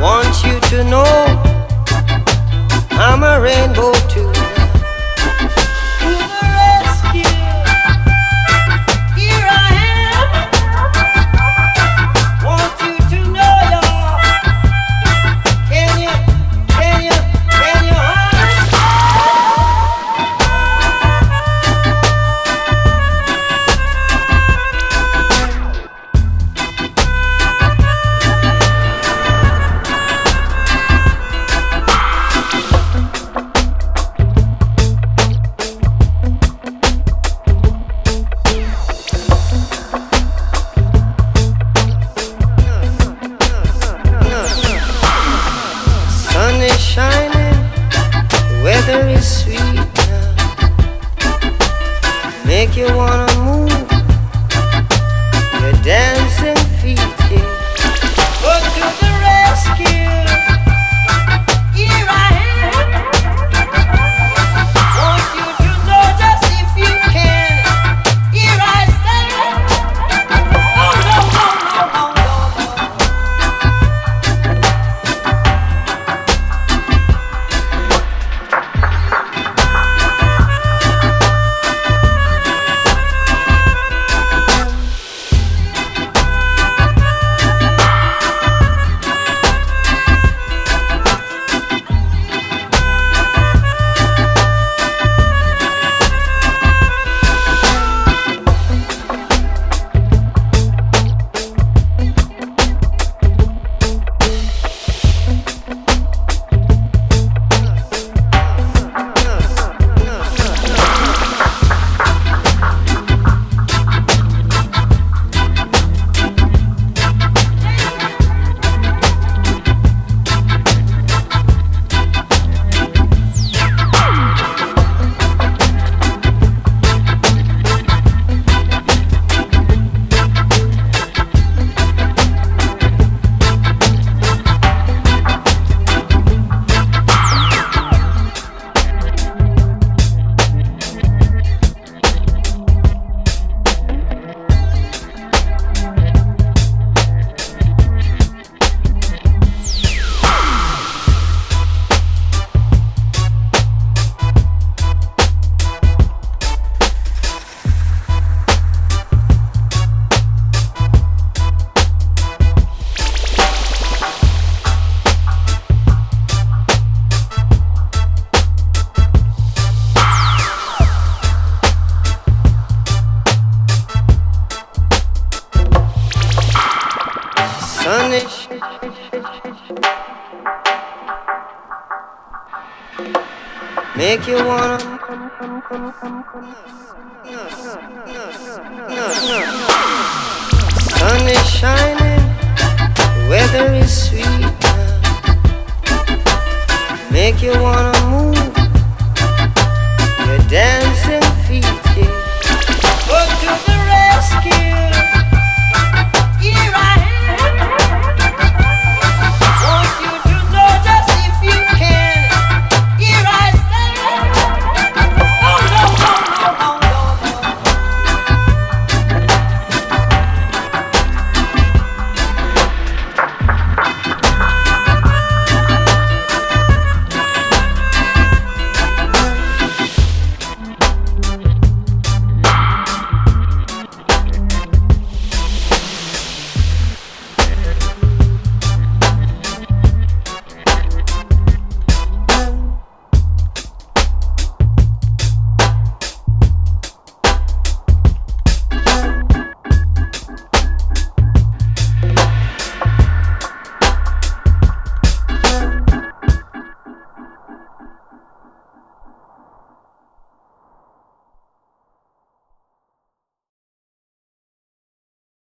want you to know I'm a rainbow too. shining, the weather is sweet now. Make you wanna Make you wanna. Sun is shining, weather is sweet now. Make you wanna.